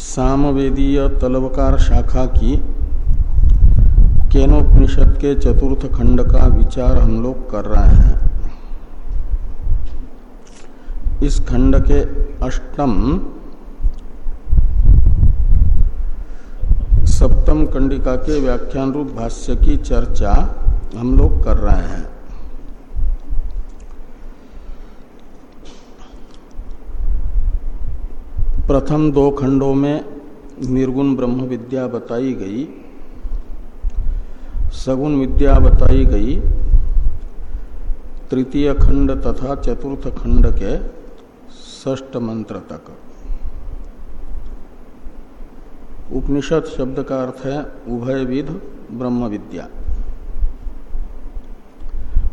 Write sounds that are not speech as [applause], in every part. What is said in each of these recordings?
सामवेदीय तलवकार शाखा की केनोपनिषद के चतुर्थ खंड का विचार हम लोग कर रहे हैं। इस खंड के अष्टम, सप्तम कंडिका के व्याख्यान रूप भाष्य की चर्चा हम लोग कर रहे हैं। प्रथम दो खंडों में निर्गुण ब्रह्म विद्या बताई गई। सगुण विद्या बताई गई। तृतीय खंड तथा चतुर्थ खंड के ष्ट मंत्र तक। उपनिषद शब्द का अर्थ है उभयविध ब्रह्म विद्या।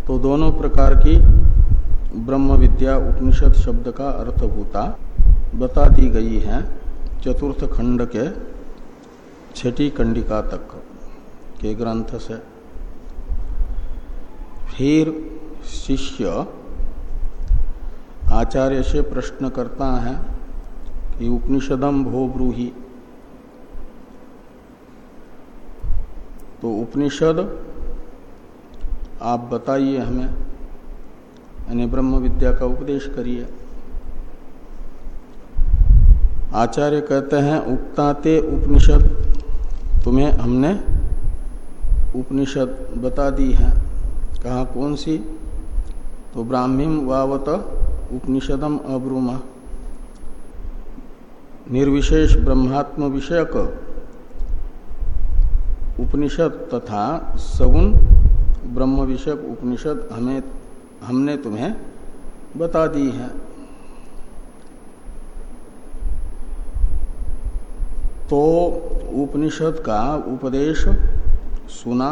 तो दोनों प्रकार की ब्रह्म विद्या उपनिषद शब्द का अर्थभूता बता दी गई है चतुर्थ खंड के छठी कंडिका तक के ग्रंथ से। फिर शिष्य आचार्य से प्रश्न करता है कि उपनिषदम भो ब्रूही। तो उपनिषद, आप बताइए हमें, यानी ब्रह्म विद्या का उपदेश करिए। आचार्य कहते हैं, उक्ताते उपनिषद। तुम्हें हमने उपनिषद बता दी है। कहा कौन सी? तो ब्राह्मीम वावत उपनिषदम अब्रुमा। निर्विशेष ब्रह्मात्म विषयक उपनिषद तथा सगुण ब्रह्म विषयक उपनिषद हमें हमने तुम्हें बता दी है। तो उपनिषद का उपदेश सुना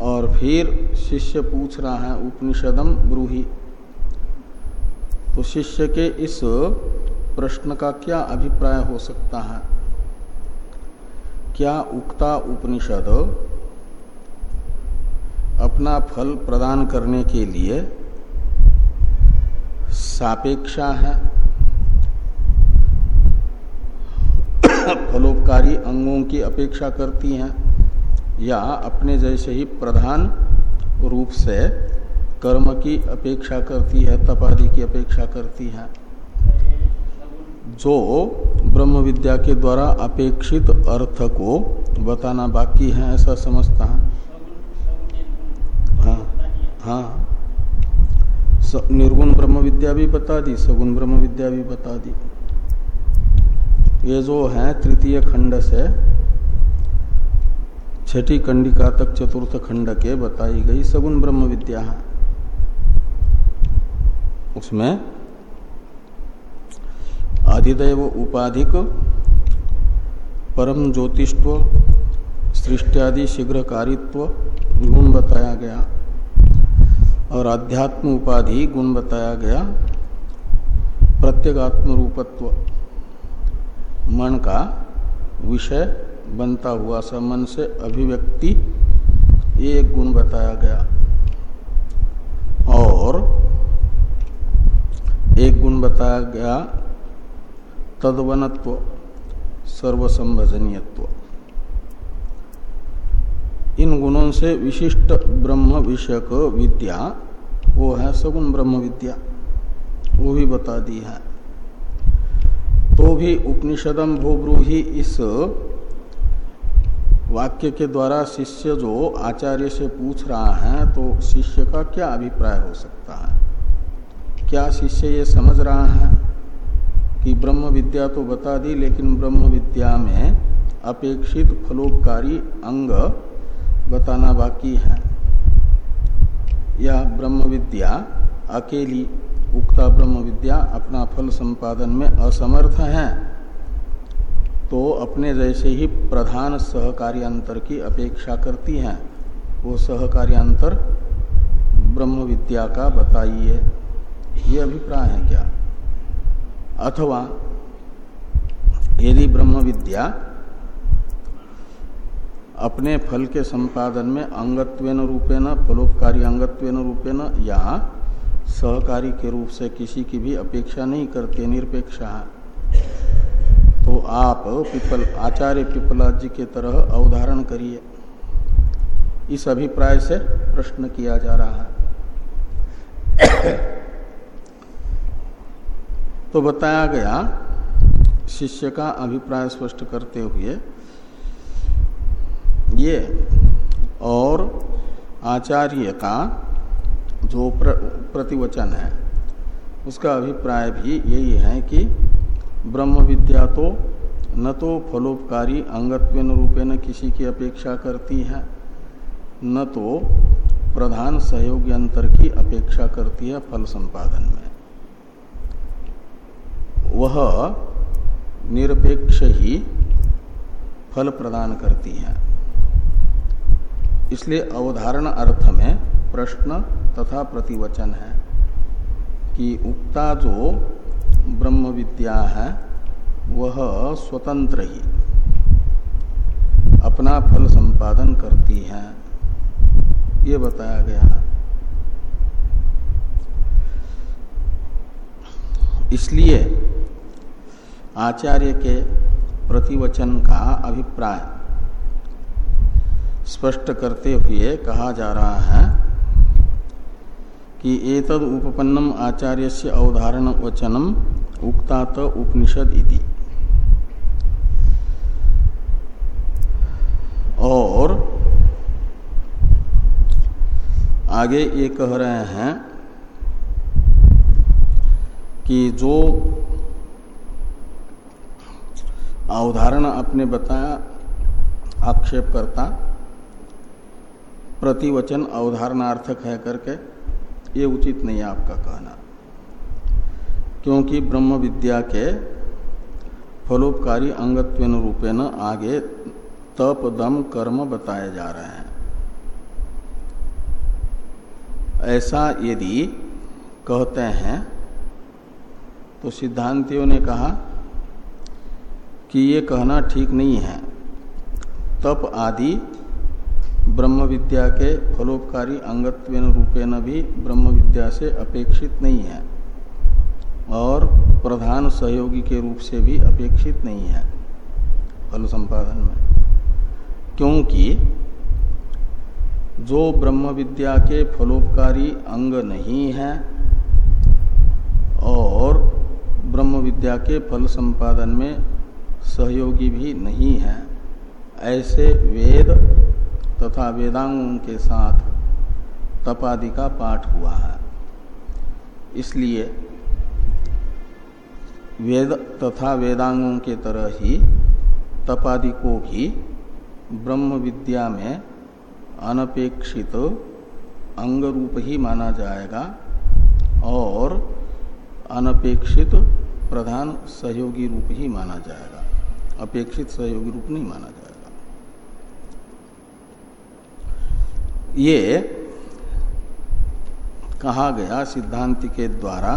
और फिर शिष्य पूछ रहा है उपनिषदम ब्रूही। तो शिष्य के इस प्रश्न का क्या अभिप्राय हो सकता है? क्या उक्ता उपनिषद अपना फल प्रदान करने के लिए सापेक्षा है? फलोपकारी अंगों की अपेक्षा करती हैं या अपने जैसे ही प्रधान रूप से कर्म की अपेक्षा करती है तपादि की अपेक्षा करती है, जो ब्रह्म विद्या के द्वारा अपेक्षित अर्थ को बताना बाकी है, ऐसा समझता है। हाँ हाँ। निर्गुण ब्रह्म विद्या भी बता दी, सगुण ब्रह्म विद्या भी बता दी। ये जो है तृतीय खंड से छठी कंडिका तक चतुर्थ खंड के बताई गई सगुण ब्रह्म विद्या है। उसमें आदिदेव उपाधिक, परम ज्योतिष्व सृष्टियादि शीघ्रकारित्व गुण बताया गया और अध्यात्म उपाधि गुण बताया गया प्रत्येगात्म रूपत्व मन का विषय बनता हुआ सा, मन से अभिव्यक्ति, ये एक गुण बताया गया। और एक गुण बताया गया, तदवनत्व, सर्वसंभजनीयत्व। इन गुणों से विशिष्ट ब्रह्म विषयक विद्या, वो है सगुण ब्रह्म विद्या, वो भी बता दी है। तो भी उपनिषदम भोब्रूही इस वाक्य के द्वारा शिष्य जो आचार्य से पूछ रहा है तो शिष्य का क्या अभिप्राय हो सकता है? क्या शिष्य ये समझ रहा है कि ब्रह्म विद्या तो बता दी, लेकिन ब्रह्म विद्या में अपेक्षित फलोपकारी अंग बताना बाकी है? यह ब्रह्म विद्या अकेली उक्ता ब्रह्म विद्या अपना फल संपादन में असमर्थ है तो अपने जैसे ही प्रधान सहकार्यांतर की अपेक्षा करती हैं, वो सहकार्यांतर ब्रह्म विद्या का बताइए। ये अभिप्राय है क्या? अथवा, यदि ब्रह्म विद्या अपने फल के संपादन में अंगत्वेन रूपेण, फलोपकारी अंगत्वेन रूपेण या सहकारी के रूप से किसी की भी अपेक्षा नहीं करते, निरपेक्ष तो आप पिपल, आचार्य पिपलाद जी के तरह अवधारण करिए। इस अभिप्राय से प्रश्न किया जा रहा है। तो बताया गया, शिष्य का अभिप्राय स्पष्ट करते हुए, ये और आचार्य का जो प्र, प्रतिवचन है उसका अभिप्राय भी यही है कि ब्रह्म विद्या तो न तो फलोपकारी अंगत्व रूपेण किसी की अपेक्षा करती है न तो प्रधान सहयोग अंतर की अपेक्षा करती है फल संपादन में। वह निरपेक्ष ही फल प्रदान करती है। इसलिए अवधारण अर्थ में प्रश्न तथा प्रतिवचन है कि उक्ता जो ब्रह्म विद्या है, वह स्वतंत्र ही अपना फल संपादन करती है। ये बताया गया इसलिए आचार्य के प्रतिवचन का अभिप्राय स्पष्ट करते हुए कहा जा रहा है कि एतद उपपन्नम आचार्य से अवधारण वचनम उक्तात उपनिषद इति। और आगे ये कह रहे हैं कि जो अवधारण आपने बताया, आक्षेप करता, प्रतिवचन अवधारणार्थक है करके ये उचित नहीं है आपका कहना। क्योंकि ब्रह्म विद्या के फलोपकारी अंगत्वेन रूपेण आगे तप दम कर्म बताए जा रहे हैं। ऐसा यदि कहते हैं तो सिद्धांतियों ने कहा कि ये कहना ठीक नहीं है। तप आदि ब्रह्म विद्या के फलोपकारी अंगत्व रूपेण भी ब्रह्म विद्या से अपेक्षित नहीं है और प्रधान सहयोगी के रूप से भी अपेक्षित नहीं है फल संपादन में। क्योंकि जो ब्रह्म विद्या के फलोपकारी अंग नहीं है और ब्रह्म विद्या के फल संपादन में सहयोगी भी नहीं है, ऐसे वेद तथा वेदांगों के साथ तपादि का पाठ हुआ है। इसलिए वेद तथा वेदांगों के तरह ही तपादि को भी ब्रह्म विद्या में अनपेक्षित अंग रूप ही माना जाएगा और अनपेक्षित प्रधान सहयोगी रूप ही माना जाएगा। अपेक्षित सहयोगी रूप नहीं माना जाएगा। ये कहा गया सिद्धांति के द्वारा,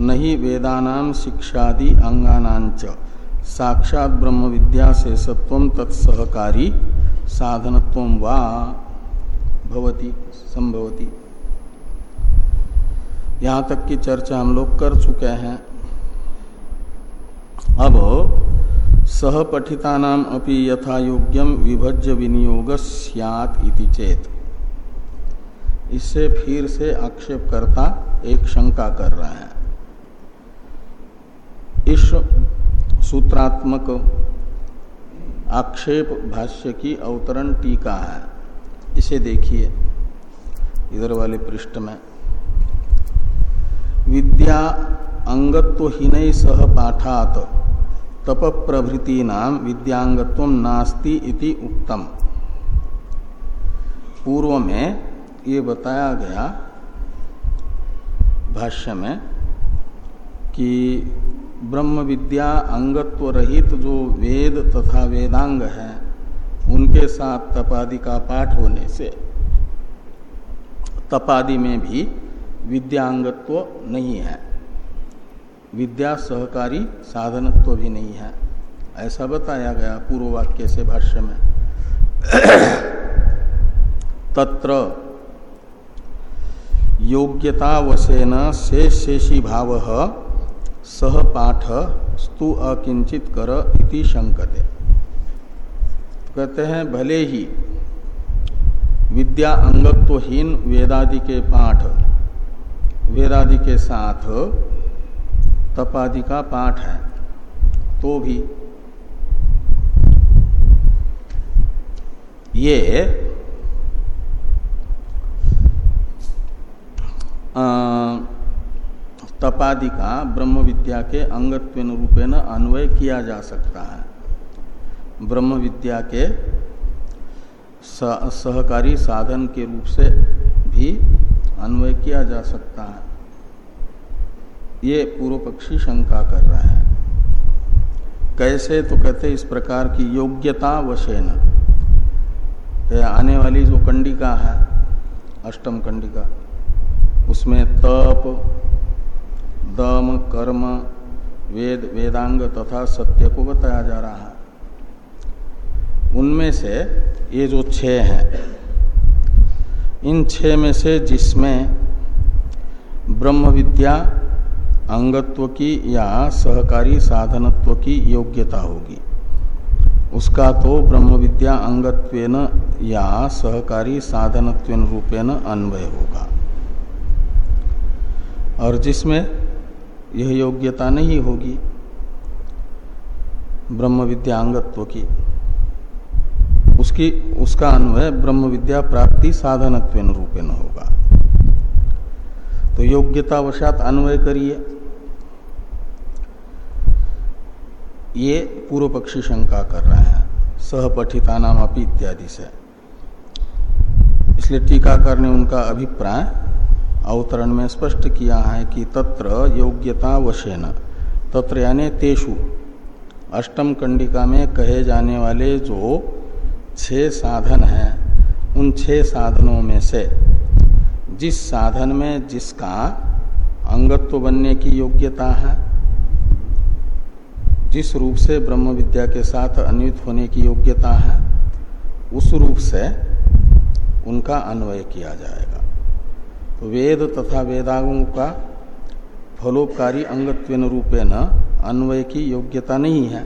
नहीं वेदानाम शिक्षादि अंगानांच साक्षात ब्रह्म विद्या से सत्व तत्सहकारी साधनत्व वा भवती, संभवती। यहाँ तक की चर्चा हम लोग कर चुके हैं। अब सहपठिता अपि यथा योग्यम विभज्य विनियोग इति चेत। इससे फिर से आक्षेप करता एक शंका कर रहे हैं। इस सूत्रात्मक आक्षेप भाष्य की अवतरण टीका है। इसे देखिए इधर वाले पृष्ठ में। विद्या अंगत्वहीन सह पाठात तप प्रभृति नाम विद्यांगत्व नास्ति इति उक्तम। पूर्व में ये बताया गया भाष्य में कि ब्रह्म विद्या अंगत्व रहित जो वेद तथा वेदांग है, उनके साथ तपादि का पाठ होने से तपादि में भी विद्यांगत्व नहीं है। विद्या सहकारी साधनत्व भी नहीं है। ऐसा बताया गया पूर्व वाक्य से भाष्य में। [coughs] तत्र योग्यतावशेन शेष शेषी भाव सह पाठ स्तु अकिंचित कर इति शंकते कहते हैं, भले ही विद्या अंगत्वहीन वेदादि के पाठ, वेदादि के साथ तपादि का पाठ है तो भी ये तपादि का ब्रह्म विद्या के अंगत्व रूपेण अन्वय किया जा सकता है। ब्रह्म विद्या के सहकारी साधन के रूप से भी अन्वय किया जा सकता है। ये पूर्व पक्षी शंका कर रहा है। कैसे? तो कहते इस प्रकार की योग्यता वशेन। तो आने वाली जो कंडिका है, अष्टम कंडिका उसमें तप, दम, कर्म, वेद, वेदांग तथा सत्य को बताया जा रहा है। उनमें से ये जो छह हैं, इन छह में से जिसमें ब्रह्म विद्या, अंगत्व की या सहकारी साधनत्व की योग्यता होगी। उसका तो ब्रह्म विद्या, अंगत्वेन या सहकारी साधनत्वेन रूपेण अन्वय होगा। और जिसमें यह योग्यता नहीं होगी ब्रह्म विद्या अंगत्व की। उसकी, उसका अन्वय ब्रह्म विद्या प्राप्ति साधनत्व रूपेण होगा। तो योग्यतावशात अन्वय करिए। ये पूर्व पक्षी शंका कर रहे हैं। सहपठिता नाम अपी इत्यादि से। इसलिए टीकाकर ने उनका अभिप्राय अवतरण में स्पष्ट किया है कि तत्र योग्यता वशेन तत्र यानी तेषु। अष्टम कंडिका में कहे जाने वाले जो छह साधन हैं, उन छह साधनों में से जिस साधन में जिसका अंगत्व बनने की योग्यता है, जिस रूप से ब्रह्म विद्या के साथ अन्वित होने की योग्यता है, उस रूप से उनका अन्वय किया जाएगा। वेद तथा वेदांगों का फलोपकारी अंगत्व रूपे न अन्वय की योग्यता नहीं है।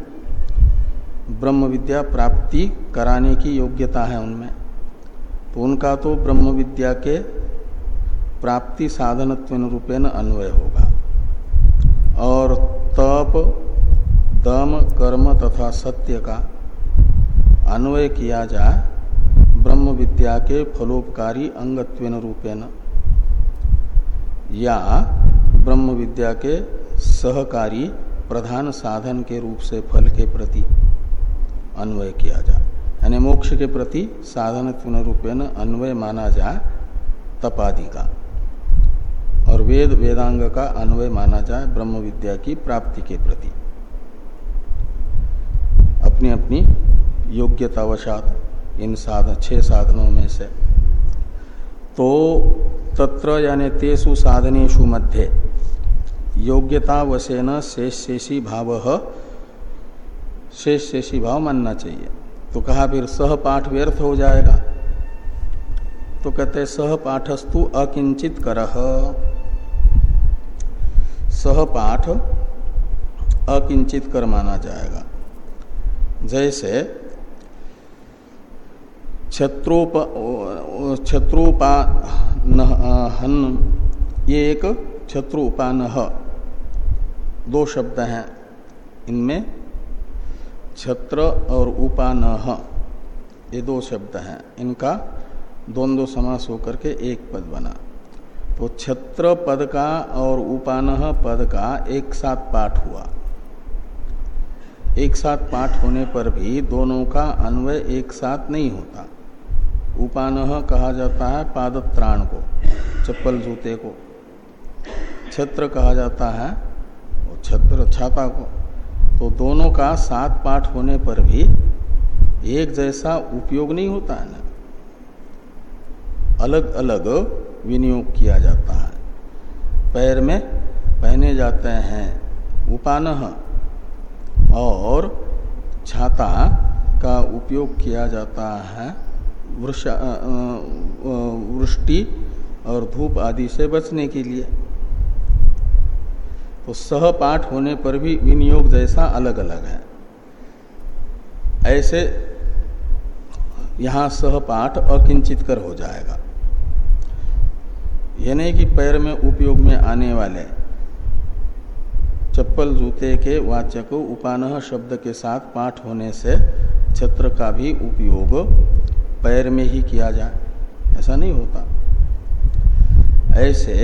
ब्रह्म विद्या प्राप्ति कराने की योग्यता है उनमें। तो उनका तो ब्रह्म विद्या के प्राप्ति साधनत्व रूपेण अन्वय होगा। और तप, दम, कर्म तथा सत्य का अन्वय किया जाए, ब्रह्म विद्या के फलोपकारी अंगत्वेन रूपेण। या ब्रह्म विद्या के सहकारी प्रधान साधन के रूप से फल के प्रति अन्वय किया जाए यानी मोक्ष के प्रति साधन रूपेण अन्वय माना जाए तपादि का। और वेद, वेदांग का अन्वय माना जाए ब्रह्म विद्या की प्राप्ति के प्रति। अपनी अपनी योग्यतावशात इन साधन छह साधनों में से तो तत्र यानी तेसु साधनेशु मध्य। योग्यता वशेन शेष शेषी भाव शेष शेषी भाव मानना चाहिए। तो कहा फिर सह पाठ व्यर्थ हो जाएगा। तो कहते सह पाठस्तु अकिंचित कर। सह पाठ अकिंचित कर माना जाएगा। जैसे छत्रोप छत्रोपान ये एक छत्रोपान दो शब्द हैं इनमें। छत्र और उपान ये दो शब्द हैं। इनका द्वंद्व समास होकर के एक पद बना। तो छत्र पद का और उपान पद का एक साथ पाठ हुआ। एक साथ पाठ होने पर भी दोनों का अन्वय एक साथ नहीं होता। उपान कहा जाता है पादत्राण को, चप्पल जूते को। छत्र कहा जाता है छत्र छाता को। तो दोनों का साथ पाठ होने पर भी एक जैसा उपयोग नहीं होता है ना। अलग अलग विनियोग किया जाता है। पैर में पहने जाते हैं उपान, और छाता का उपयोग किया जाता है वृष्टि और धूप आदि से बचने के लिए। तो सहपाठ होने पर भी विनियोग जैसा अलग अलग है। ऐसे यहाँ सहपाठ अकिंचित कर हो जाएगा। यह नहीं कि पैर में उपयोग में आने वाले चप्पल, जूते के वाचक उपान शब्द के साथ पाठ होने से छत्र का भी उपयोग पैर में ही किया जाए। ऐसा नहीं होता। ऐसे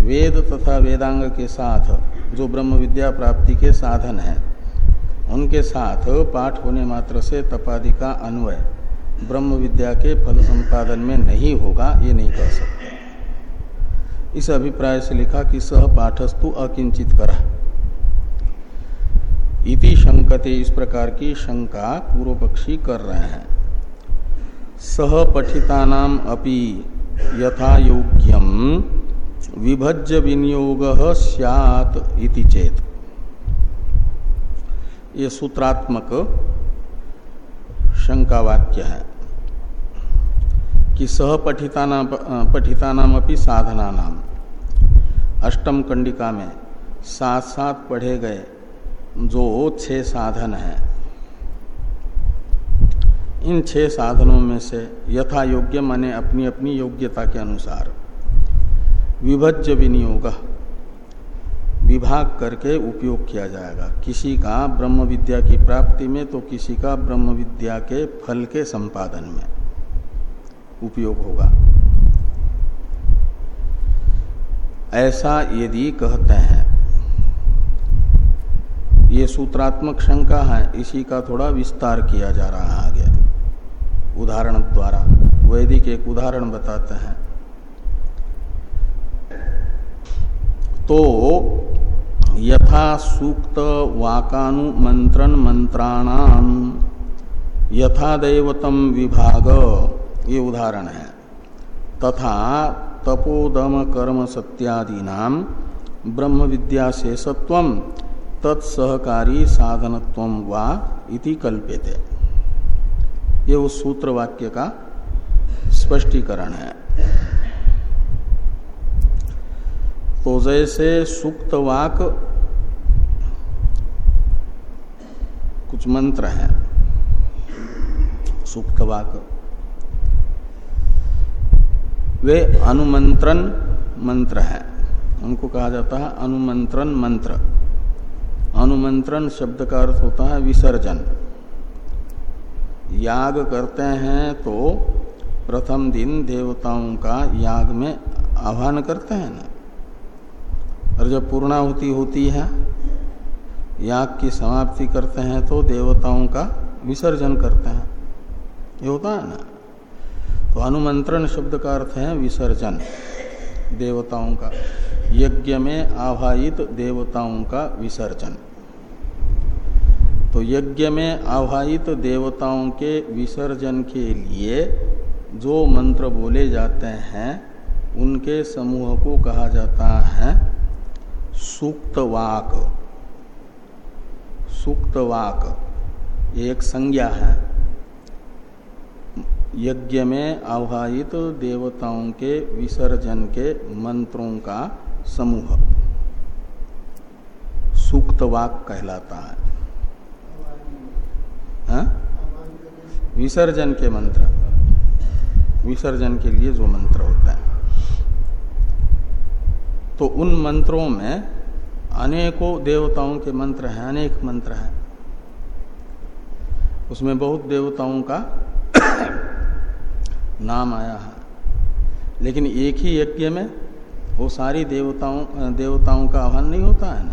वेद तथा वेदांग के साथ, जो ब्रह्म विद्या प्राप्ति के साधन हैं, उनके साथ पाठ होने मात्र से तपादि का अन्वय ब्रह्म विद्या के फल संपादन में नहीं होगा, ये नहीं कह सकते। इस अभिप्राय से लिखा कि सह पाठस्तु अकिंचित करा। इति शंकते इस प्रकार की शंका पूर्व पक्षी कर रहे हैं। सह पठितानाम अपि यथा योग्यम विभज्य विनियोग सैत इति चेत। ये सूत्रात्मक शंका वाक्य है कि सह पठितानाम पठितानाम अपनी साधना नाम अष्टम कंडिका में साथ साथ पढ़े गए जो छह साधन है। इन छह साधनों में से यथा योग्य माने अपनी अपनी योग्यता के अनुसार। विभज्य विनियोग। विभाग करके उपयोग किया जाएगा। किसी का ब्रह्म विद्या की प्राप्ति में तो किसी का ब्रह्म विद्या के फल के संपादन में उपयोग होगा। ऐसा यदि कहते हैं, ये सूत्रात्मक शंका है, इसी का थोड़ा विस्तार किया जा रहा है आगे। उदाहरण द्वारा, वैदिक एक उदाहरण बताते हैं। तो यथा सूक्त वाकानुमंत्रण मंत्राणाम यथा दैवतम विभाग, ये उदाहरण है। तथा तपोदम कर्म सत्यादि नाम ब्रह्म विद्या शेषत्व, तत्सहकारी साधनत्व वा इति कल्प्यते। ये उस सूत्र वाक्य का स्पष्टीकरण है। तो जैसे सुक्त वाक कुछ मंत्र हैं। सुक्त वाक। वे अनुमंत्रण मंत्र है। उनको कहा जाता है अनुमंत्रण मंत्र। अनुमंत्रण शब्द का अर्थ होता है विसर्जन। याग करते हैं तो प्रथम दिन देवताओं का याग में आह्वान करते हैं ना। और जब पूर्णाहुति होती है, याग की समाप्ति करते हैं तो देवताओं का विसर्जन करते हैं। ये होता है ना। तो अनुमंत्रण शब्द का अर्थ है विसर्जन, देवताओं का। यज्ञ में आवाहित देवताओं का विसर्जन। तो यज्ञ में आवाहित देवताओं के विसर्जन के लिए जो मंत्र बोले जाते हैं, उनके समूह को कहा जाता है सुक्तवाक सुक्तवाक एक संज्ञा है। यज्ञ में आवाहित देवताओं के विसर्जन के मंत्रों का समूह। सुक्तवाक कहलाता हा? विसर्जन के मंत्र। विसर्जन के लिए जो मंत्र होता है। तो उन मंत्रों में अनेकों देवताओं के मंत्र हैं, अनेक मंत्र हैं। उसमें बहुत देवताओं का [coughs] नाम आया है। लेकिन एक ही यज्ञ में वो सारी देवताओं देवताओं का आह्वान नहीं होता है ना?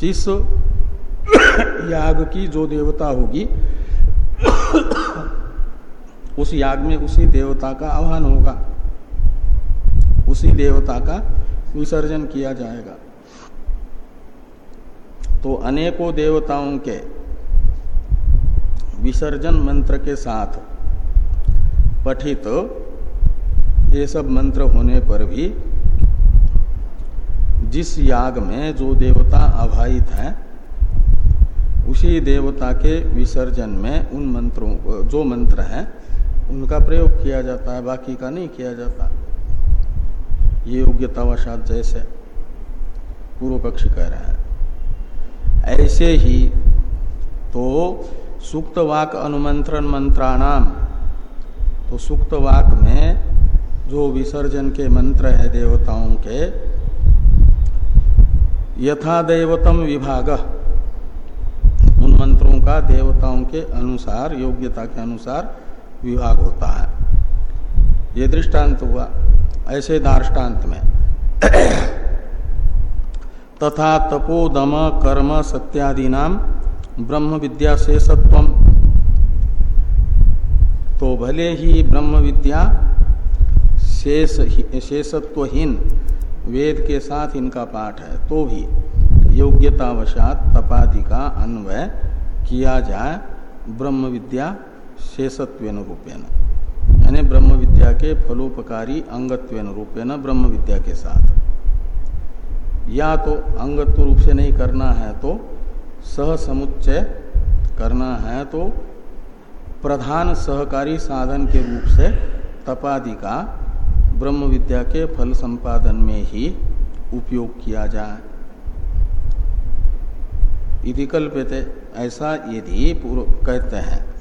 जिस [coughs] याग की जो देवता होगी उस याग में उसी देवता का आह्वान होगा। उसी देवता का विसर्जन किया जाएगा। तो अनेकों देवताओं के विसर्जन मंत्र के साथ पठित ये सब मंत्र होने पर भी जिस याग में जो देवता आभाइत है, उसी देवता के विसर्जन में उन मंत्रों, जो मंत्र हैं उनका प्रयोग किया जाता है, बाकी का नहीं किया जाता। ये योग्यतावशात जैसे पूर्व पक्षी कह रहे हैं। ऐसे ही तो सुक्त वाक अनुमंत्रण मंत्राणाम तो सुक्त वाक में जो विसर्जन के मंत्र है देवताओं के, यथा देवतम विभाग, उन मंत्रों का देवताओं के अनुसार, योग्यता के अनुसार विभाग होता है। ये दृष्टांत हुआ। ऐसे दार्टान्त में। तथा तपोदम कर्म सत्यादि नाम ब्रह्म विद्या से शेषत्व तो भले ही ब्रह्म विद्या शेष शेषत्वहीन वेद के साथ इनका पाठ है तो भी योग्यतावशात तपादि का अन्वय किया जाए ब्रह्म विद्या शेषत्व रूपेण। यानी ब्रह्म विद्या के फलोपकारी अंगत्व रूपेण ब्रह्म विद्या के साथ। या तो अंगत्व रूप से नहीं करना है तो सह समुच्चय करना है तो प्रधान सहकारी साधन के रूप से तपादि का ब्रह्म विद्या के फल संपादन में ही उपयोग किया जाए। कल्पते ऐसा यदि पूर्व कहते हैं।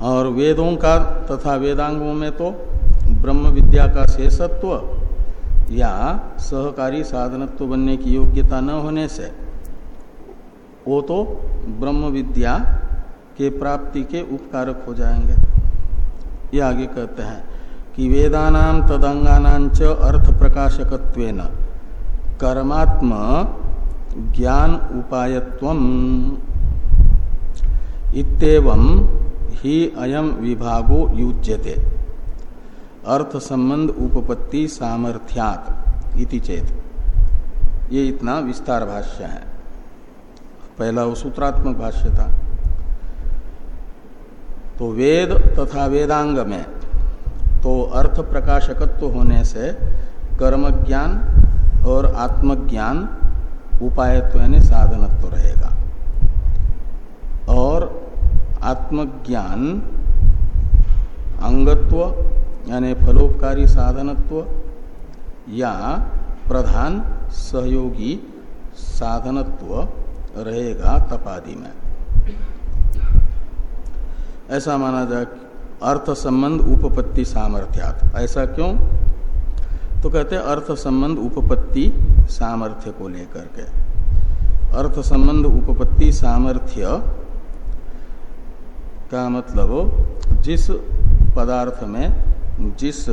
और वेदों का तथा वेदांगों में तो ब्रह्म विद्या का शेषत्व या सहकारी साधनत्व बनने की योग्यता न होने से वो तो ब्रह्म विद्या के प्राप्ति के उपकारक हो जाएँगे। ये आगे कहते हैं कि वेदानाम तदंगानाच अर्थ प्रकाशकत्व कर्मात्म ज्ञान उपायत्व इतम ही अयम विभागो युज्यते। अर्थ संबंध उपपत्ति सामर्थ्यात इति चेत। ये इतना विस्तार भाष्य है। पहला वो सूत्रात्मक भाष्य था। तो वेद तथा वेदांग में तो अर्थ प्रकाशकत्व होने से कर्म ज्ञान और आत्मज्ञान उपायत्व यानी साधनत्व रहेगा। और आत्मज्ञान, अंगत्व, यानी फलोपकारी साधनत्व, या प्रधान सहयोगी साधनत्व रहेगा तपादि में। ऐसा माना जाए अर्थ संबंध उपपत्ति सामर्थ्यात। ऐसा क्यों? तो कहते अर्थ संबंध उपपत्ति सामर्थ्य को लेकर के। अर्थ संबंध उपपत्ति सामर्थ्य का मतलब जिस पदार्थ में जिस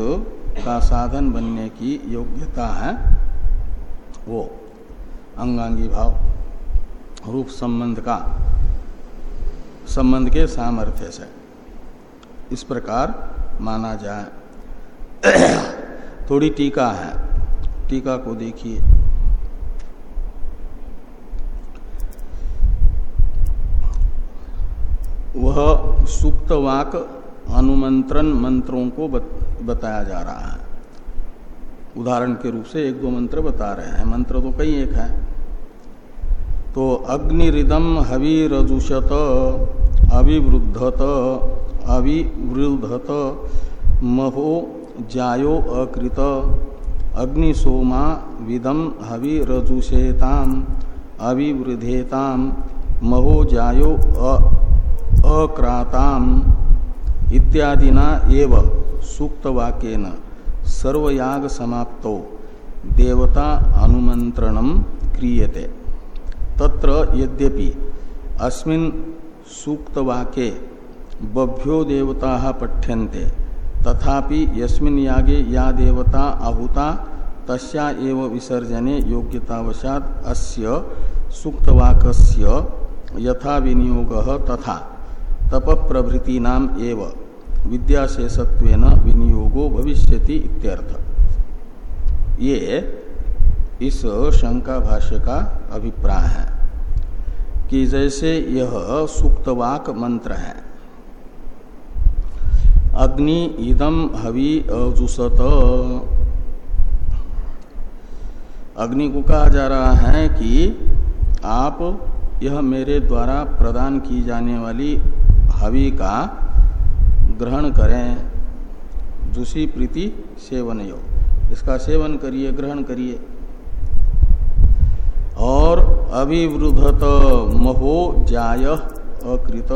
का साधन बनने की योग्यता है, वो अंगांगी भाव, रूप संबंध का संबंध के सामर्थ्य से इस प्रकार माना जाए। [coughs] थोड़ी टीका है। टीका को देखिए। वह सुक्तवाक अनुमंत्रण मंत्रों को बत, बताया जा रहा है। उदाहरण के रूप से एक दो मंत्र बता रहे हैं। मंत्र तो कई एक है। तो अग्निदम हविजुषत अविवृद्धत अविवृद्धत महो जायो अकृत अग्निशोमा विदम हविरजुषेताम अविवृधेताम महो जायो अक्राताम इत्यादिना एव सूक्त वाक्यन सर्वयाग समाप्तो देवता अनुमंत्रण क्रियते। तत्र यद्यपि अस्मिन् सूक्त वाक्ये बभ्यो देवता पठ्यन्ते, तथापि यस्मिन् यागे या देवता आहुता, तस्या एव विसर्जने योग्यतावशात अस्य सूक्तवाकस्य यथा विनियोग तथा। तप प्रभृति नाम एवं। विद्याशेषत्व विनियोगो भविष्यति इत्यर्थ। ये इस शंका भाष्य का अभिप्राय है कि जैसे यह सुक्तवाक मंत्र है, अग्नि इदम हवि अजुसत। अग्नि को कहा जा रहा है कि आप यह मेरे द्वारा प्रदान की जाने वाली हवि का ग्रहण करें दूसरी प्रीति सेवन यो। इसका सेवन करिए, ग्रहण करिए। और अभिवृद्धत महो जाय अकृत।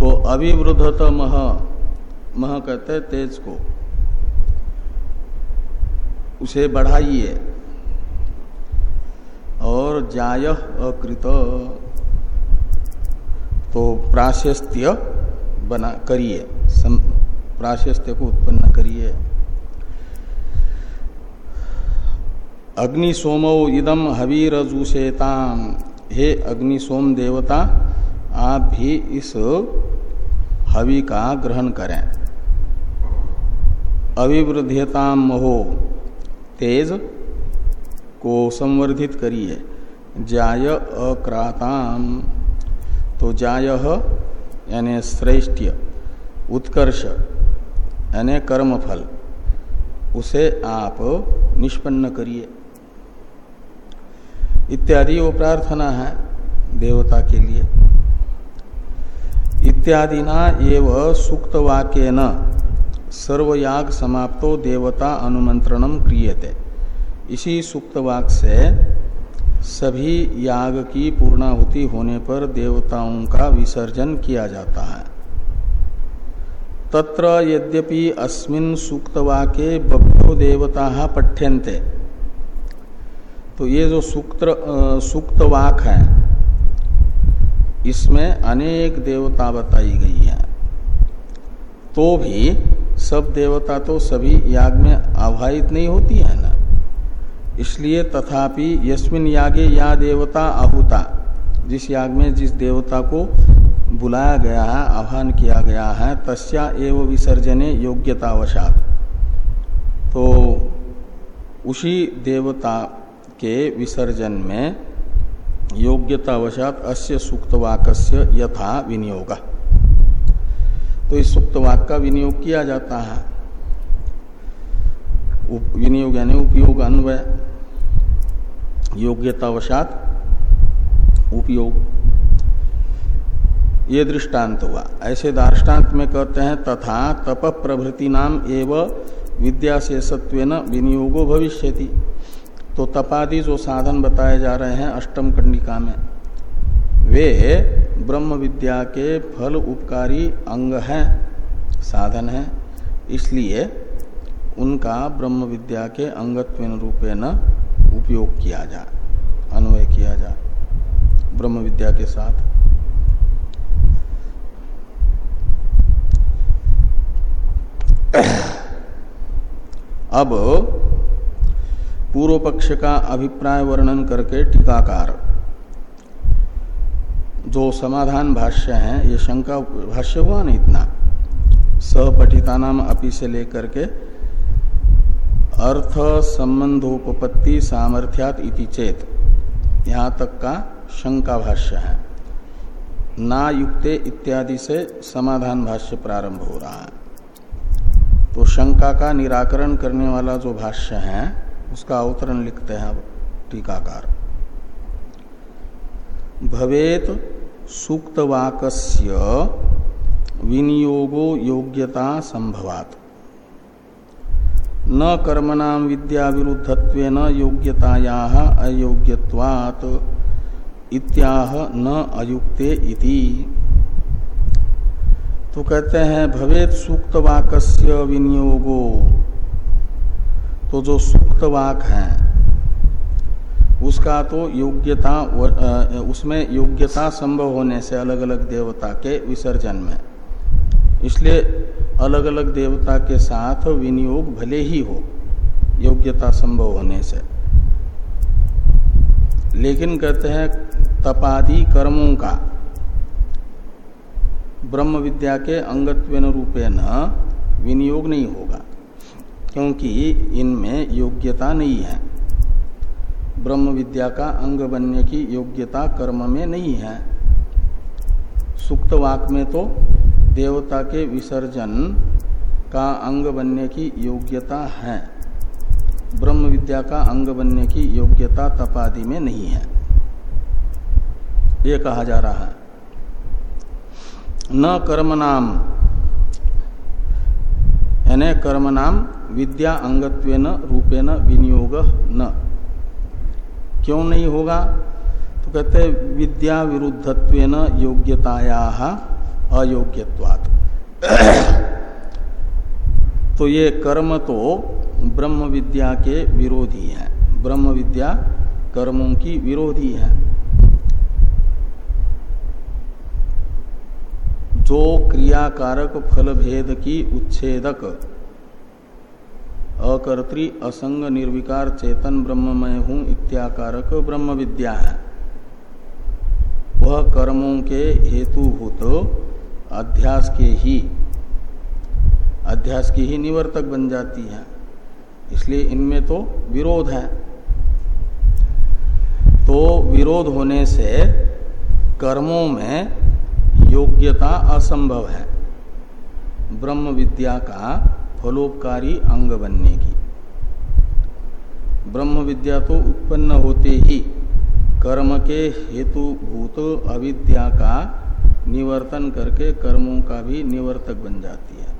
तो अभिवृद्धत मह मह कहते तेज को। उसे बढ़ाइए। और जाय अकृत। तो प्राशस्त्य बना करिए प्राशस्त्य को उत्पन्न करिए। अग्नि सोमो इदम हवीरजुषेताम। हे अग्नि सोम देवता, आप भी इस हवि का ग्रहण करें। अविवृद्धताम महो, तेज को संवर्धित करिए, जाय अक्राताम। तो जाय, यानी श्रेष्ठ, उत्कर्ष, यानी कर्मफल, उसे आप निष्पन्न करिए। इत्यादि वो प्रार्थना है देवता के लिए। इत्यादि ना एव न सर्वयाग समाप्तो देवता अनुमंत्रणम क्रियते। इसी सुक्त वाक से सभी याग की पूर्णाहुति होने पर देवताओं का विसर्जन किया जाता है। तत्र यद्यपि अस्मिन सुक्तवाके बभ्यो देवता पठ्यन्ते। तो ये जो सूक्त सूक्त वाक है, इसमें अनेक देवता बताई गई है। तो भी सब देवता तो सभी याग में आवाहित नहीं होती है ना? इसलिए तथापि यस्मिन यागे या देवता आहुता, जिस याग में जिस देवता को बुलाया गया है, आह्वान किया गया है, तस्या एवं विसर्जने योग्यतावशात। तो उसी देवता के विसर्जन में योग्यतावशात अस्य सुक्तवाक्य यथा विनियोग। तो इस सुक्तवाक का विनियोग किया जाता है। विनियोग यानी उपयोग, अन्वय। योग्यतावशात उपयोग। ये दृष्टांत हुआ। ऐसे दार्टान्त में कहते हैं, तथा तप प्रभृति नाम एवं विद्या से विनियोगो भविष्यति। तो तपादि जो साधन बताए जा रहे हैं अष्टम कंडिका में, वे ब्रह्म विद्या के फल उपकारी अंग हैं, साधन हैं। इसलिए उनका ब्रह्म विद्या के अंगत्व रूपे न उपयोग किया जाए अन्वय किया जाए ब्रह्म विद्या के साथ। अब पूर्व पक्ष का अभिप्राय वर्णन करके टीकाकार। जो समाधान भाष्य है, ये शंका, भाष्य हुआ नहीं इतना। सहपठिता नाम अपी से लेकर के अर्थ संबंधोपत्ति सामर्थ्यात इति चेत। यहाँ तक का शंका भाष्य है। ना युक्ते इत्यादि से समाधान भाष्य प्रारंभ हो रहा है। तो शंका का निराकरण करने वाला जो भाष्य है, उसका अवतरण लिखते हैं टीकाकार। भवेत सूक्तवाकस्य विनियोगो योग्यता संभवात। न कर्मणा विद्या विरुद्धत्व न योग्यताया अयोग्यवात इत्याह न अयुक्ते इति। तो कहते हैं, भवेत सूक्त सूक्तवाकस्य विनियोगो। तो जो सुक्त वाक है, उसका तो योग्यता उसमें योग्यता संभव होने से अलग अलग देवता के विसर्जन में। इसलिए अलग अलग देवता के साथ विनियोग भले ही हो, योग्यता संभव होने से। लेकिन कहते हैं, तपादि कर्मों का, ब्रह्म विद्या के अंगत्व रूपे न, विनियोग नहीं होगा, क्योंकि इनमें योग्यता नहीं है। ब्रह्म विद्या का अंग बनने की योग्यता कर्म में नहीं है। सुक्त वाक में तो देवता के विसर्जन का अंग बनने की योग्यता है। ब्रह्म विद्या का अंग बनने की योग्यता तपादि में नहीं है। ये कहा जा रहा है। न कर्म नाम, यानी कर्म नाम विद्या अंगत्वेन रूपेण विनियोग न। क्यों नहीं होगा? तो कहते विद्या विरुद्धत्वेन योग्यताया अयोग्यवाद तो ये कर्म तो ब्रह्म विद्या के विरोधी है। ब्रह्म विद्या कर्मों की विरोधी है। जो क्रियाकारक फल भेद की उच्छेदक अकर्तृ असंग, निर्विकार, चेतन, ब्रह्ममय हूँ इत्याकारक ब्रह्म विद्या है। वह कर्मों के हेतुभूत अध्यास के ही, अध्यास की ही निवर्तक बन जाती है। इसलिए इनमें तो विरोध है। तो विरोध होने से कर्मों में योग्यता असंभव है। ब्रह्म विद्या का फलोपकारी अंग बनने की। ब्रह्म विद्या तो उत्पन्न होते ही कर्म के हेतुभूत अविद्या का निवर्तन करके कर्मों का भी निवर्तक बन जाती है।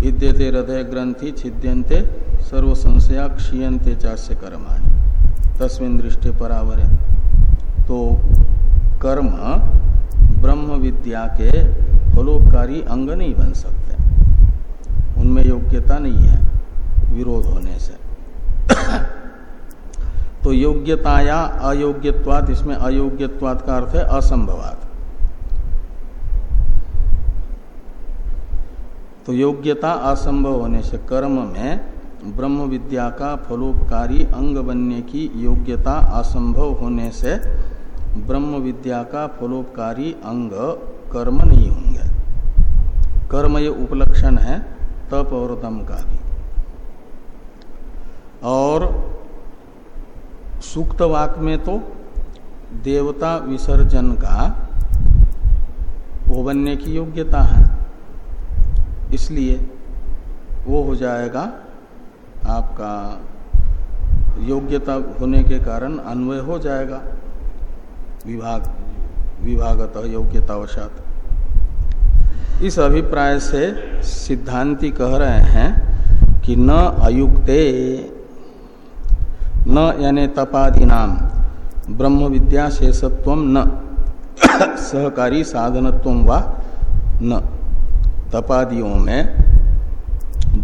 विद्यते हृदय ग्रंथि छिद्यंते सर्व संशया क्षीयते चाष्य कर्माणी। तस्मिन दृष्टि परावर। तो कर्म ब्रह्म विद्या के फलोपकारी अंग नहीं बन सकते। उनमें योग्यता नहीं है विरोध होने से। तो योग्यता या अयोग्यवाद इसमें अयोग्यवाद का अर्थ है असंभवाद तो योग्यता असंभव होने से कर्म में ब्रह्म विद्या का फलोपकारी अंग बनने की योग्यता असंभव होने से ब्रह्म विद्या का फलोपकारी अंग कर्म नहीं होंगे। कर्म ये उपलक्षण है तप और दम का भी। और सूक्त वाक में तो देवता विसर्जन का वो बनने की योग्यता है। इसलिए वो हो जाएगा आपका योग्यता होने के कारण अन्वय हो जाएगा। विभाग, विभागत योग्यतावशात। इस अभिप्राय से सिद्धांति कह रहे हैं कि न अयुक्ते न यानी तपादि नाम ब्रह्म विद्या शेषत्व न। सहकारी साधनत्व व न। तपादियों में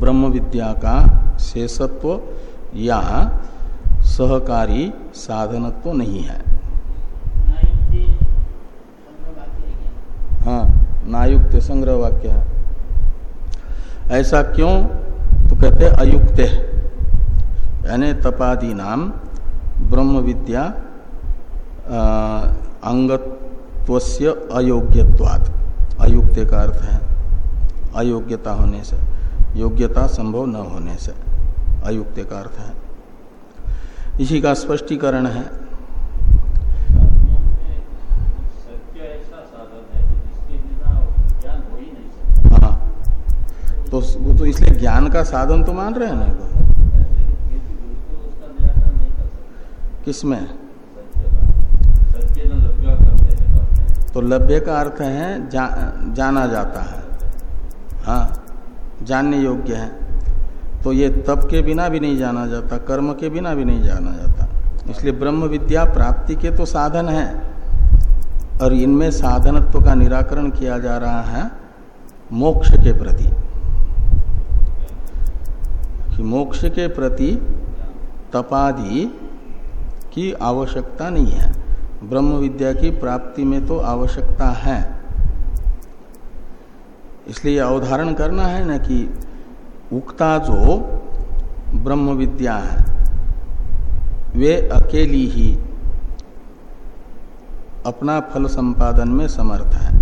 ब्रह्म विद्या का शेषत्व या सहकारी साधनत्व नहीं है। हाँ नायुक्त संग्रह वाक्य है। ऐसा क्यों? तो कहते अयुक्त। यानी तपादि नाम ब्रह्म विद्या अंगत्वस्य अयोग्यवाद अयुक्त का अर्थ है, अयोग्यता होने से। योग्यता संभव न होने से अयुक्त का अर्थ है। इसी का स्पष्टीकरण है। तो तो इसलिए ज्ञान का साधन तो मान रहे हैं ना? किसमें? तो लभ्य का अर्थ है जा, जाना जाता है। हाँ जानने योग्य है। तो ये तप के बिना भी नहीं जाना जाता कर्म के बिना भी नहीं जाना जाता। इसलिए ब्रह्म विद्या प्राप्ति के तो साधन है। और इनमें साधनत्व का निराकरण किया जा रहा है मोक्ष के प्रति। कि मोक्ष के प्रति तपादि की आवश्यकता नहीं है। ब्रह्म विद्या की प्राप्ति में तो आवश्यकता है। इसलिए अवधारण करना है ना कि उक्ता जो ब्रह्म विद्या है, वे अकेली ही अपना फल संपादन में समर्थ है।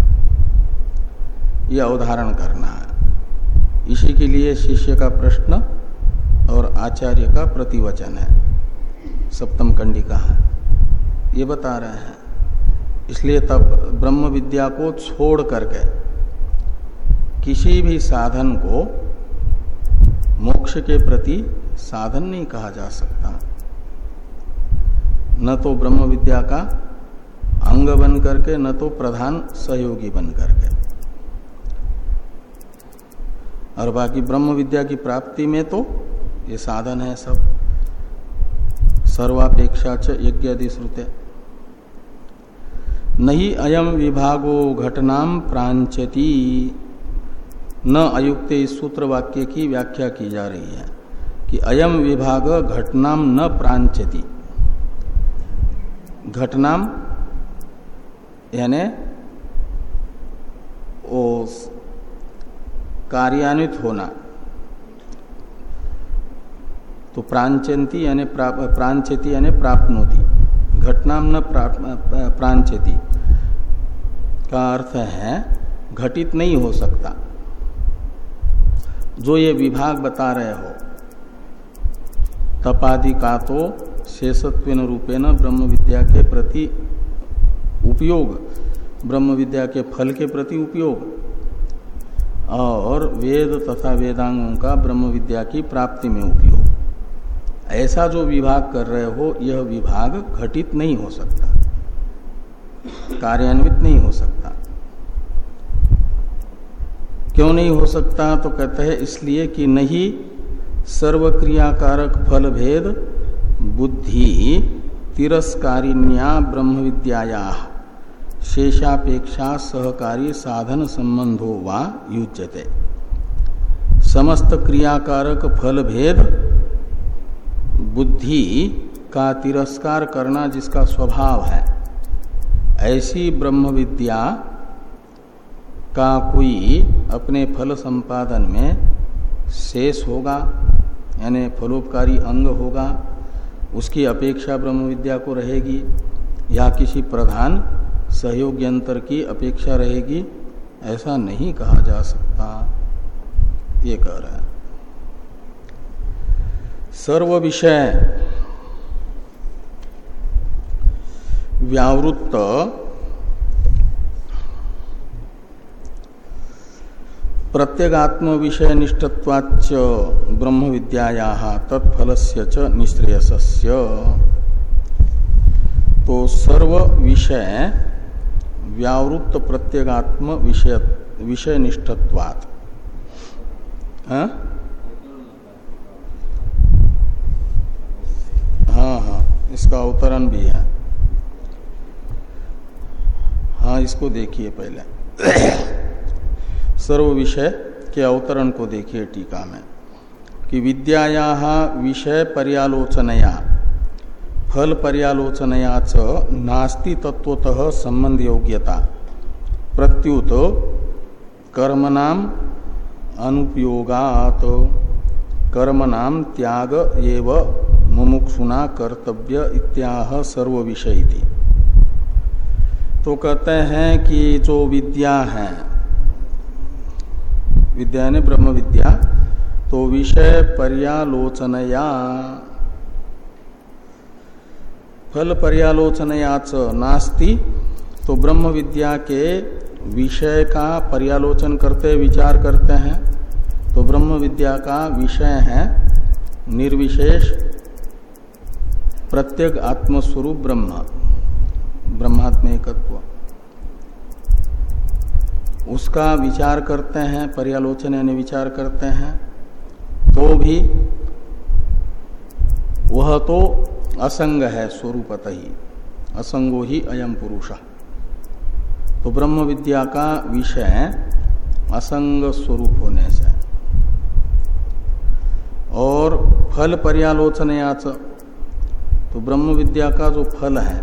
यह अवधारण करना है। इसी के लिए शिष्य का प्रश्न और आचार्य का प्रतिवचन है। सप्तम कंडिका है। ये बता रहे हैं। इसलिए तब ब्रह्म विद्या को छोड़ करके किसी भी साधन को मोक्ष के प्रति साधन नहीं कहा जा सकता। न तो ब्रह्म विद्या का अंग बन करके, न तो प्रधान सहयोगी बन करके। और बाकी ब्रह्म विद्या की प्राप्ति में तो ये साधन है सब। सर्वापेक्षा च यज्ञादि श्रुते। नहीं अयम विभागो घटनाम प्रांचती न अयुक्त इस सूत्र वाक्य की व्याख्या की जा रही है कि अयम विभाग घटनाम न प्रांचती घटनाम यानी कार्यान्वित होना। तो प्रांचंती यानी प्रांचती यानी प्राप्नोति। घटनाम न प्रांचती का अर्थ है, घटित नहीं हो सकता। जो ये विभाग बता रहे हो तपादि का तो शेषत्व रूपेण ब्रह्म विद्या के प्रति उपयोग ब्रह्म विद्या के फल के प्रति उपयोग, और वेद तथा वेदांगों का ब्रह्म विद्या की प्राप्ति में उपयोग। ऐसा जो विभाग कर रहे हो, यह विभाग घटित नहीं हो सकता। कार्यान्वित नहीं हो सकता। क्यों नहीं हो सकता? तो कहते हैं, इसलिए कि नहीं, सर्वक्रियाकारक फल भेद बुद्धि, तिरस्कारिण्या ब्रह्म विद्याया शेषापेक्षा सहकारी साधन संबंधो वा युज्यते। समस्त क्रियाकारक फल भेद बुद्धि का तिरस्कार करना जिसका स्वभाव है। ऐसी ब्रह्म विद्या का कोई अपने फल संपादन में शेष होगा, यानी फलोपकारी अंग होगा, उसकी अपेक्षा ब्रह्म विद्या को रहेगी, या किसी प्रधान सहयोग यंत्र की अपेक्षा रहेगी, ऐसा नहीं कहा जा सकता, ये कह रहा है। सर्व विषय व्यावृत्त. प्रत्येगात्म विषय निष्ठत्वाच ब्रह्म विद्याया तत्फल से निश्रेयस्य तो सर्व विषय व्यावृत्त प्रत्येगात्म विषय विषय हाँ हाँ इसका अवतरण भी है। हाँ इसको देखिए पहले। सर्व विषय के अवतरण को देखिए टीका में, कि विद्याया विषय पर्यालोचनया, फल पर्यालोचनया च नास्ति तत्वतः संबंध योग्यता, प्रत्युत कर्मनाम अनुपयोगात कर्मनाम त्याग एवं मुमुक्षुना कर्तव्य इत्याह सर्व विषय थी तो कहते हैं कि जो विद्या है, विद्या ने ब्रह्म विद्या तो विषय पर्यालोचनया, फल पर्यालोचनयाच नास्ति तो ब्रह्म विद्या के विषय का पर्यालोचन करते, विचार करते हैं। तो ब्रह्म विद्या का विषय है निर्विशेष प्रत्येक आत्मस्वरूप ब्रह्म ब्रह्मात्म एकत्व। उसका विचार करते हैं, पर्यालोचन यानी विचार करते हैं तो भी वह तो असंग है स्वरूपत ही असंगो ही अयम पुरुष। तो ब्रह्म विद्या का विषय असंग स्वरूप होने से। और फल पर्यालोचनयाच तो ब्रह्म विद्या का जो फल है,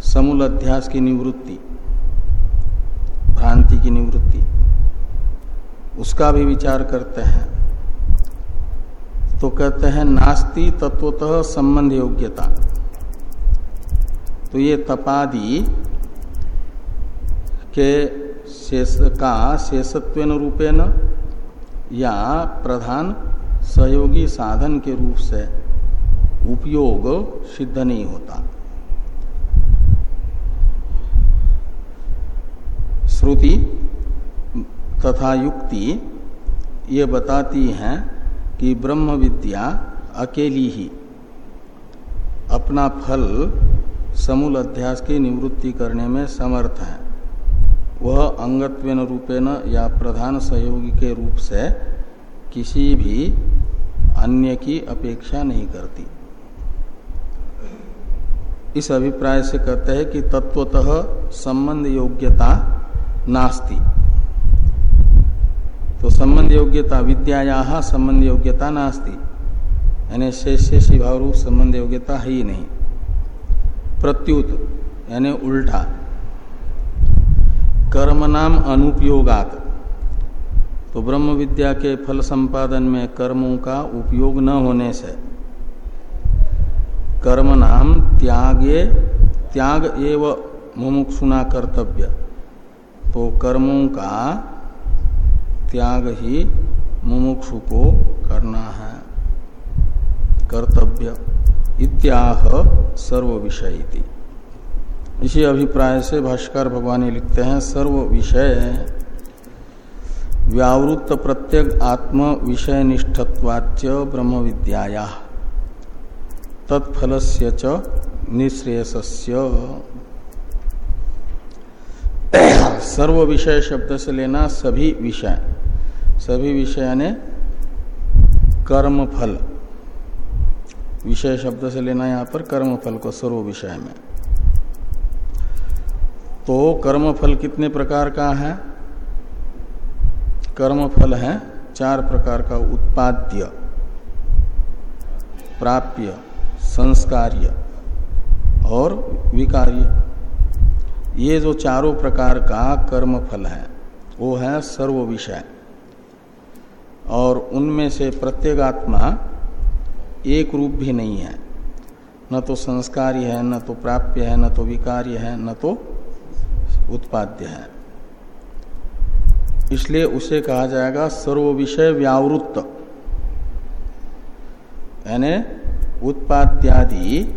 समूल अध्यास की निवृत्ति, भ्रांति की निवृत्ति, उसका भी विचार करते हैं। तो कहते हैं, नास्ति तत्वतः संबंध योग्यता। तो ये तपादि के शेष का शेषत्व रूपेण या प्रधान सहयोगी साधन के रूप से उपयोग सिद्ध नहीं होता। श्रुति तथा युक्ति ये बताती हैं कि ब्रह्म विद्या अकेली ही अपना फल समूल अध्यास की निवृत्ति करने में समर्थ है। वह अंगत्वेन रूपेण या प्रधान सहयोगी के रूप से किसी भी अन्य की अपेक्षा नहीं करती। इस अभिप्राय से कहते हैं कि तत्वतः संबंध योग्यता नास्ति। तो संबंध योग्यता विद्या संबंध योग्यता नास्ति। यानी शेष शेषी भाव रूप संबंध योग्यता है ही नहीं। प्रत्युत, यानी उल्टा। कर्म नाम अनुपयोगात। तो ब्रह्म विद्या के फल संपादन में कर्मों का उपयोग न होने से कर्म नाम त्यागे, त्याग एव मुमुक्षुना कर्तव्य। तो कर्मों का त्याग ही मुमुक्षु को करना है। कर्तव्य इत्याह सर्व विषय इसी अभिप्राय से भाष्कर भगवान लिखते हैं, सर्व विषय व्यावृत्त प्रत्येक आत्म विषय निष्ठत्वाच ब्रह्म विद्याया तत्फल से च निश्रेयस्य सर्व विषय शब्द से लेना सभी विषय। सभी विषय ने कर्म फल विषय शब्द से लेना यहाँ पर कर्म फल को सर्व विषय में। तो कर्म फल कितने प्रकार का है? कर्म फल है चार प्रकार का उत्पाद्य। प्राप्य। संस्कार्य और विकार्य। ये जो चारों प्रकार का कर्म फल है, वो है सर्व विषय। और उनमें से प्रत्येगात्मा एक रूप भी नहीं है। न तो संस्कारी है, न तो प्राप्य है, न तो विकार्य है, न तो उत्पाद्य है। इसलिए उसे कहा जाएगा सर्व विषय व्यावृत्त। यानी उत्पाद्यादि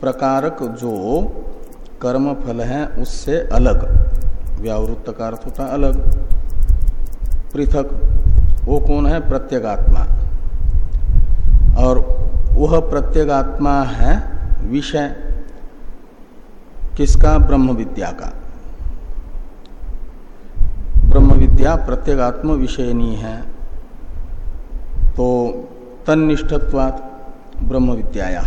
प्रकारक जो कर्म फल है, उससे अलग। व्यावृत्त का अर्थ होता अलग। पृथक, वो कौन है? प्रत्यगात्मा। और वह प्रत्यगात्मा है विषय, किसका? ब्रह्म विद्या का। ब्रह्म विद्या प्रत्यगात्म विषयनी है। तो तनिष्ठत्वात ब्रह्म विद्याया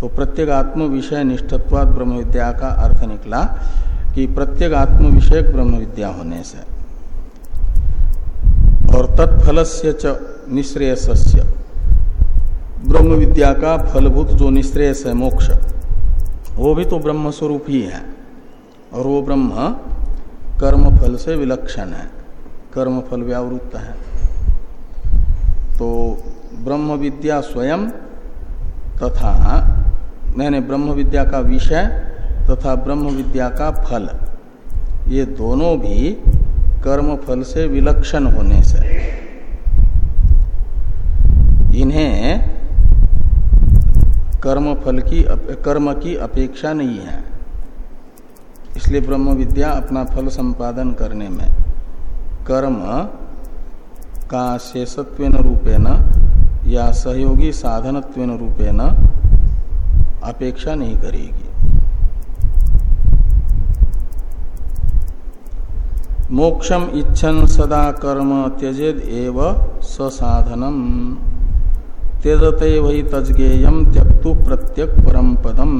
तो प्रत्येगात्म विषय निष्ठत्वात ब्रह्म विद्या का अर्थ निकला कि प्रत्येगात्म विषय ब्रह्म विद्या होने से। और तत्फल से च निश्रेयस्य ब्रह्म विद्या का फलभूत जो निश्रेयस है, मोक्ष, वो भी तो ब्रह्म स्वरूप ही। है और वो ब्रह्म कर्म फल से विलक्षण है। कर्म फल व्यावृत्त है। तो ब्रह्म विद्या स्वयं तथा, मैंने ब्रह्म विद्या का विषय तथा ब्रह्म विद्या का फल। ये दोनों भी कर्म फल से विलक्षण होने से। इन्हें कर्म फल की कर्म की अपेक्षा नहीं है। इसलिए ब्रह्म विद्या अपना फल संपादन करने में कर्म का शेषत्व रूपेण या सहयोगी साधनत्व रूपेण अपेक्षा नहीं करेगी। मोक्षम इच्छन सदा कर्म त्यजेद एव ससाधनम त्यजते वही तजगेयम त्यक्तु प्रत्यक परम पदम।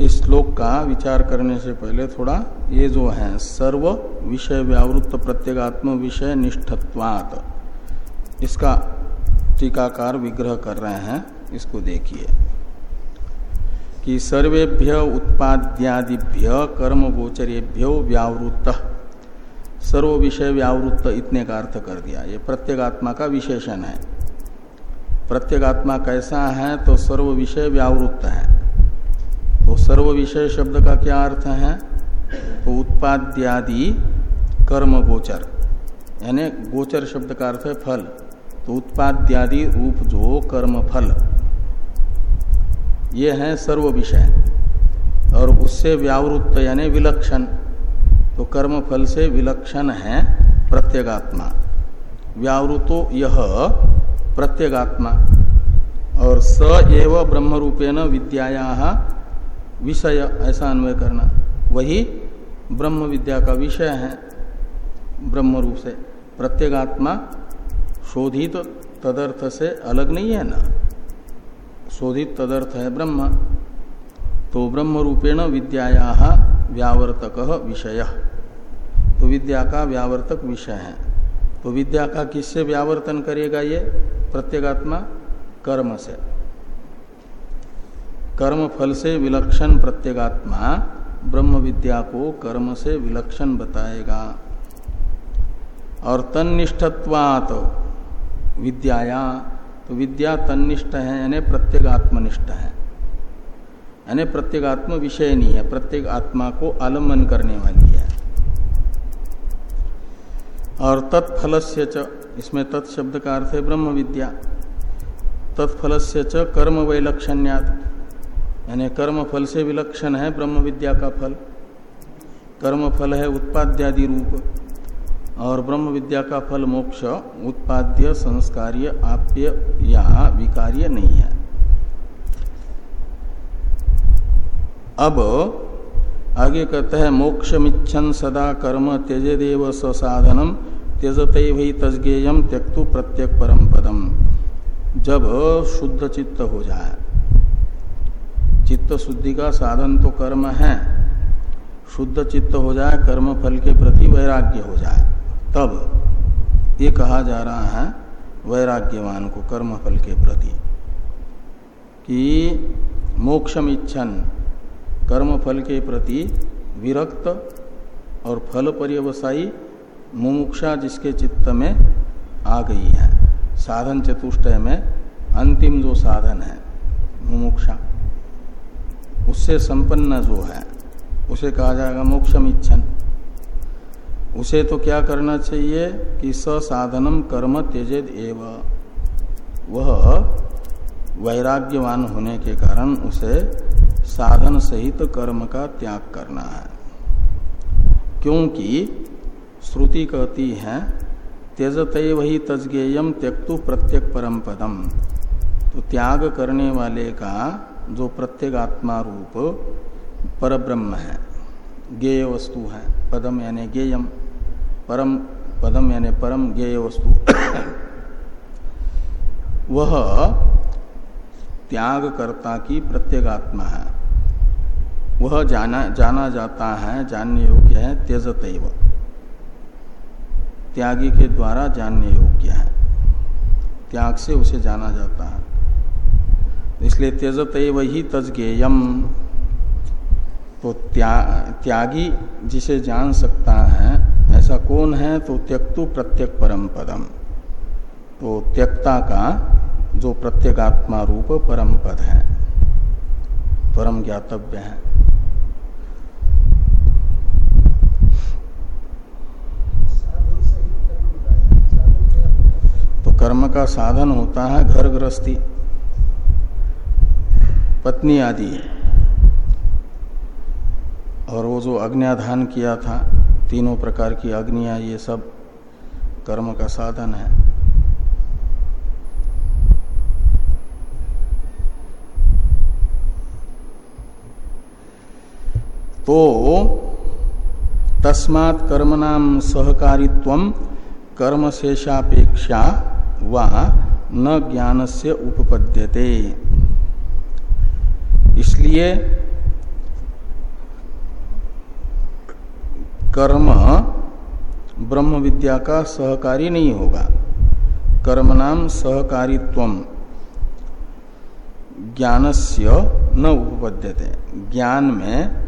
इस श्लोक का विचार करने से पहले थोड़ा ये जो है, सर्व विषय व्यावृत्त प्रत्येगात्म विषय निष्ठत्वात। इसका टीकाकार विग्रह कर रहे हैं, इसको देखिए। कि सर्वेभ्य उत्पाद्यादिभ्य कर्म गोचरेभ्यो व्यावृत्त। सर्व विषय व्यावृत्त इतने का अर्थ कर दिया। ये प्रत्येगात्मा का विशेषण है। प्रत्येगात्मा कैसा है तो सर्व विषय व्यावृत्त है। तो सर्व विषय शब्द का क्या अर्थ है? तो उत्पाद्यादि कर्म गोचर। यानी गोचर शब्द का अर्थ है फल। तो उत्पाद्यादि रूप जो कर्म फल। ये है सर्व विषय और उससे व्यावृत्त यानी विलक्षण। तो कर्म फल से विलक्षण है प्रत्येगात्मा। व्यावृतो यह प्रत्येगात्मा। और स एव ब्रह्म रूपेण विद्याया विषय ऐसा अन्वय करना। वही ब्रह्म विद्या का विषय है, ब्रह्म रूप से। प्रत्येगात्मा शोधित तदर्थ से अलग नहीं है ना। शोधित तदर्थ है ब्रह्म। तो ब्रह्म रूपेण विद्याया व्यावर्तक विषय। तो विद्या का व्यावर्तक विषय है। तो विद्या का किससे व्यावर्तन करेगा ये? प्रत्येगात्मा कर्म से। कर्म फल से विलक्षण प्रत्येगात्मा ब्रह्म विद्या को कर्म से विलक्षण बताएगा। और तनिष्ठत्वात विद्याया तो विद्या तनिष्ठ है, यानी प्रत्येगात्मनिष्ठ है। यानी प्रत्येगात्म विषय नहीं है प्रत्येक आत्मा को आलंबन करने वाली है। और तत्फल से च, इसमें तत्शब्द का अर्थ है ब्रह्म विद्या तत्फल से च कर्म वैलक्षण्यात। यानी कर्म फल से विलक्षण है ब्रह्म विद्या का फल। कर्म फल है उत्पाद्यादि रूप। और ब्रह्म विद्या का फल मोक्ष, उत्पाद्य, संस्कार्य, आप्य या विकार्य नहीं है। अब आगे कहते हैं, मोक्षमिच्छन सदा कर्म त्यजेदेव ससाधनम त्यजत वही तजगेयम त्यक्तु प्रत्यक परम पदम। जब शुद्ध चित्त हो जाए। चित्त शुद्धि का साधन तो कर्म है। शुद्ध चित्त हो जाए, कर्म फल के प्रति वैराग्य हो जाए। तब ये कहा जा रहा है वैराग्यवान को कर्म फल के प्रति कि मोक्षम इच्छन, कर्म फल के प्रति विरक्त और फल पर्यवसायी मुमुक्षा जिसके चित्त में आ गई है। साधन चतुष्टय में अंतिम जो साधन है, मुमुक्षा। उससे संपन्न जो है, उसे कहा जाएगा मोक्षम इच्छन उसे तो क्या करना चाहिए कि साधनम कर्म त्यजेद एव। वह वैराग्यवान होने के कारण उसे साधन सहित कर्म का त्याग करना है। क्योंकि श्रुति कहती है त्यजत वही तजगेयम त्यक्तु प्रत्यक परम पदम। तो त्याग करने वाले का जो प्रत्येक आत्मा रूप पर ब्रह्म है गेय वस्तु है, पदम यानी गेयम परम, पदम यानी परम गेय वस्तु। वह त्यागकर्ता की प्रत्येगात्मा है। वह जाना जाना जाता है, जानने योग्य है त्यजत त्यागी के द्वारा जानने योग्य है। त्याग से उसे जाना जाता है। इसलिए त्यजत वही तजगेयम। तो त्या, त्यागी जिसे जान सकता है ऐसा कौन है? तो त्यक्तु प्रत्यक परम पदम। तो त्यक्ता का जो प्रत्येगात्मा रूप परम पद है परम ज्ञातव्य है। तो कर्म का साधन होता है घर गृहस्थी पत्नी आदि और वो जो अग्नियाधान किया था, तीनों प्रकार की अग्निया ये सब कर्म का साधन है। तो तस्मात् कर्मनाम सहकारित्व कर्मशेषापेक्षा व न ज्ञान से उपपद्यते। इसलिए कर्म ब्रह्म विद्या का सहकारी नहीं होगा। कर्म नाम सहकारित्व ज्ञान से न उपपद्यते। ज्ञान में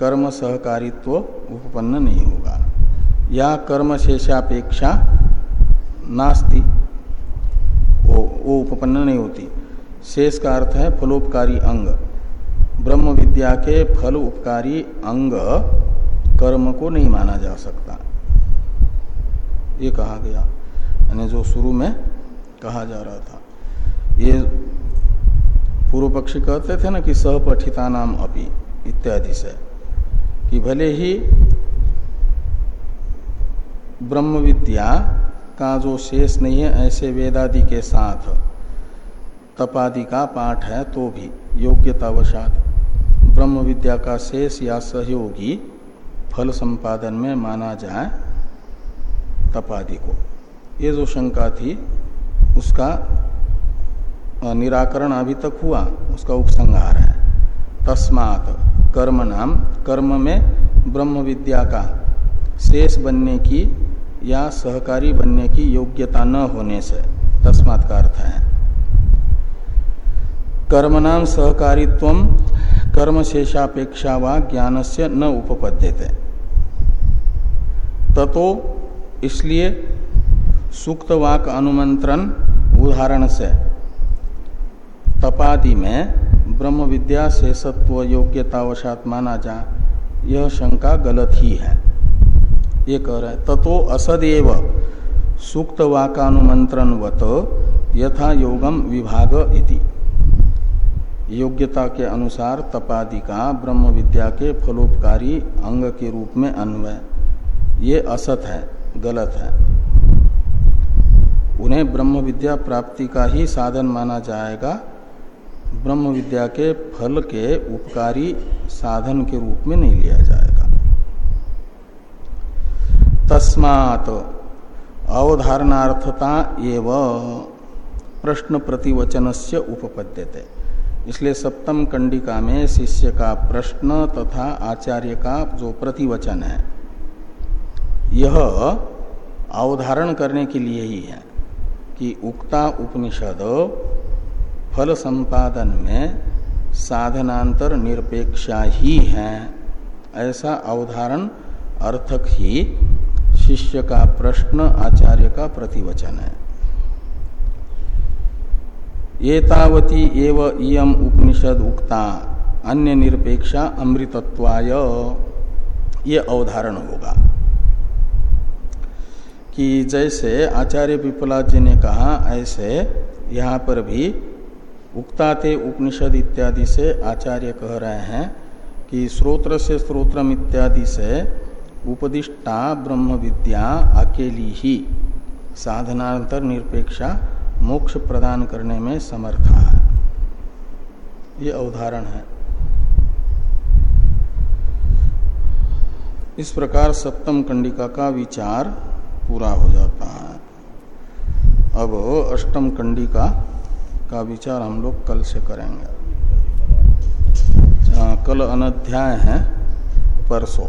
कर्म सहकारित्व उपपन्न नहीं होगा। या कर्म शेषापेक्षा नास्ति। वो, वो उपपन्न नहीं होती। शेष का अर्थ है फलोपकारी अंग। ब्रह्म विद्या के फल उपकारी अंग कर्म को नहीं माना जा सकता। ये कहा गया। यानी जो शुरू में कहा जा रहा था। ये पूर्व पक्षी कहते थे ना कि सहपठिता नाम अपी, इत्यादि से। कि भले ही ब्रह्म विद्या का जो शेष नहीं है, ऐसे वेदादि के साथ तपादि का पाठ है तो भी योग्यतावशात ब्रह्म विद्या का शेष या सहयोगी फल संपादन में माना जाए तपादि को। ये जो शंका थी, उसका निराकरण अभी तक हुआ, उसका उपसंहार है। तस्मात कर्म नाम, कर्म में ब्रह्म विद्या का शेष बनने की या सहकारी बनने की योग्यता न होने से, तस्मात का अर्थ है। कर्म नाम सहकारित्व कर्म शेषापेक्षा व ज्ञान से न उपपद्यते। ततो इसलिए सुक्त वाक अनुमंत्रण उदाहरण से तपादि में ब्रह्म विद्या से सत्व योग्यतावशात माना जा, यह शंका गलत ही है। ये कह रहे ततो असदेव सुक्त वाकानुमंत्रणवत यथा योगम विभाग इति। योग्यता के अनुसार तपादि का ब्रह्म विद्या के फलोपकारी अंग के रूप में अन्वय। ये असत है, गलत है। उन्हें ब्रह्म विद्या प्राप्ति का ही साधन माना जाएगा। ब्रह्म विद्या के फल के उपकारी साधन के रूप में नहीं लिया जाएगा। तस्मात अवधारणार्थता एवं प्रश्न प्रतिवचन से उपपद्यते। इसलिए सप्तम कंडिका में शिष्य का प्रश्न तथा आचार्य का जो प्रतिवचन है, यह अवधारण करने के लिए ही है कि उक्ता उपनिषद फल संपादन में साधनांतर निरपेक्षा ही है। ऐसा अवधारण अर्थक ही शिष्य का प्रश्न आचार्य का प्रतिवचन है। ये तावती एव इयम उपनिषद उक्ता अन्य निरपेक्षा अमृतत्वाय। ये अवधारण होगा कि जैसे आचार्य पिपला जी ने कहा, ऐसे यहाँ पर भी उक्ताते उपनिषद इत्यादि से आचार्य कह रहे हैं कि स्रोत्र से स्रोत्रम इत्यादि से उपदिष्टा ब्रह्म विद्या अकेली ही साधनांतर निरपेक्षा मोक्ष प्रदान करने में समर्था है। ये अवधारण है। इस प्रकार सप्तम कंडिका का विचार पूरा हो जाता है। अब अष्टम कंडिका का विचार हम लोग कल से करेंगे। कल अनध्याय है, परसों।